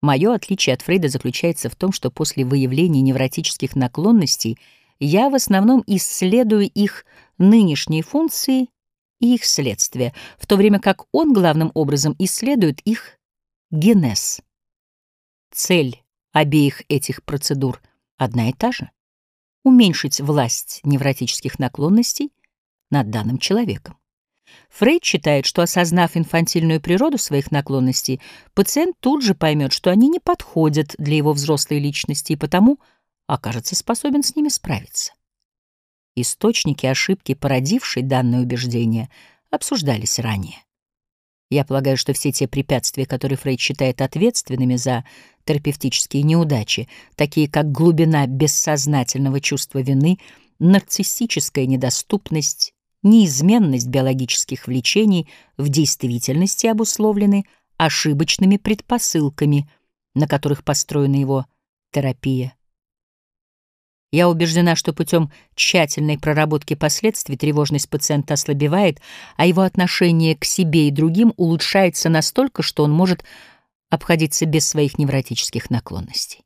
Мое отличие от Фрейда заключается в том, что после выявления невротических наклонностей я в основном исследую их нынешние функции и их следствия, в то время как он главным образом исследует их генез. Цель обеих этих процедур одна и та же — уменьшить власть невротических наклонностей над данным человеком. Фрейд считает, что, осознав инфантильную природу своих наклонностей, пациент тут же поймет, что они не подходят для его взрослой личности и потому окажется способен с ними справиться. Источники ошибки, породившей данное убеждение, обсуждались ранее. Я полагаю, что все те препятствия, которые Фрейд считает ответственными за терапевтические неудачи, такие как глубина бессознательного чувства вины, нарциссическая недоступность, неизменность биологических влечений в действительности обусловлены ошибочными предпосылками, на которых построена его терапия. Я убеждена, что путем тщательной проработки последствий тревожность пациента ослабевает, а его отношение к себе и другим улучшается настолько, что он может обходиться без своих невротических наклонностей.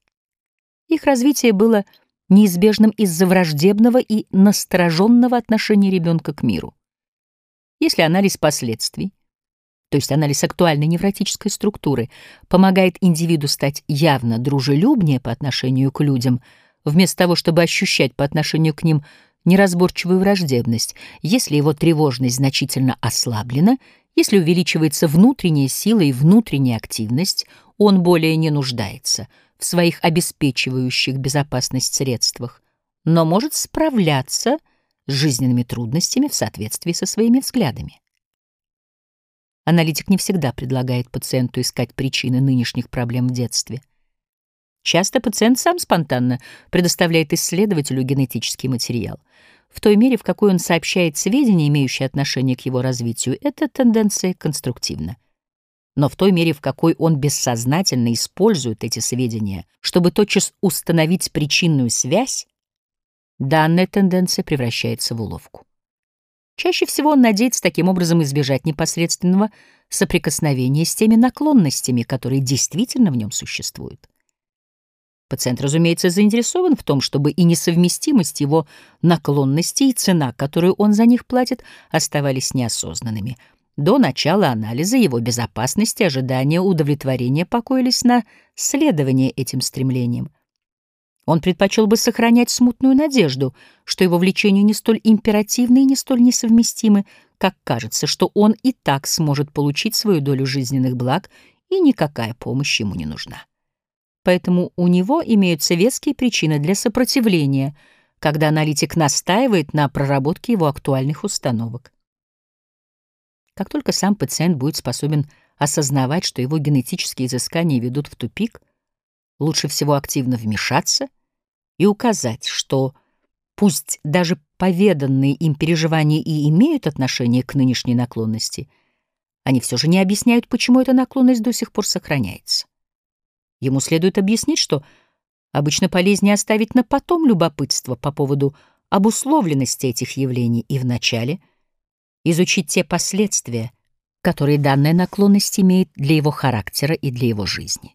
Их развитие было неизбежным из-за враждебного и настороженного отношения ребенка к миру. Если анализ последствий, то есть анализ актуальной невротической структуры, помогает индивиду стать явно дружелюбнее по отношению к людям, вместо того, чтобы ощущать по отношению к ним неразборчивую враждебность, если его тревожность значительно ослаблена, если увеличивается внутренняя сила и внутренняя активность, он более не нуждается — в своих обеспечивающих безопасность средствах, но может справляться с жизненными трудностями в соответствии со своими взглядами. Аналитик не всегда предлагает пациенту искать причины нынешних проблем в детстве. Часто пациент сам спонтанно предоставляет исследователю генетический материал. В той мере, в какой он сообщает сведения, имеющие отношение к его развитию, эта тенденция конструктивна но в той мере, в какой он бессознательно использует эти сведения, чтобы тотчас установить причинную связь, данная тенденция превращается в уловку. Чаще всего он надеется таким образом избежать непосредственного соприкосновения с теми наклонностями, которые действительно в нем существуют. Пациент, разумеется, заинтересован в том, чтобы и несовместимость его наклонностей и цена, которую он за них платит, оставались неосознанными — до начала анализа его безопасности ожидания удовлетворения покоились на следовании этим стремлениям. Он предпочел бы сохранять смутную надежду, что его влечения не столь императивны и не столь несовместимы, как кажется, что он и так сможет получить свою долю жизненных благ, и никакая помощь ему не нужна. Поэтому у него имеются веские причины для сопротивления, когда аналитик настаивает на проработке его актуальных установок. Как только сам пациент будет способен осознавать, что его генетические изыскания ведут в тупик, лучше всего активно вмешаться и указать, что пусть даже поведанные им переживания и имеют отношение к нынешней наклонности, они все же не объясняют, почему эта наклонность до сих пор сохраняется. Ему следует объяснить, что обычно полезнее оставить на потом любопытство по поводу обусловленности этих явлений и вначале — изучить те последствия, которые данная наклонность имеет для его характера и для его жизни.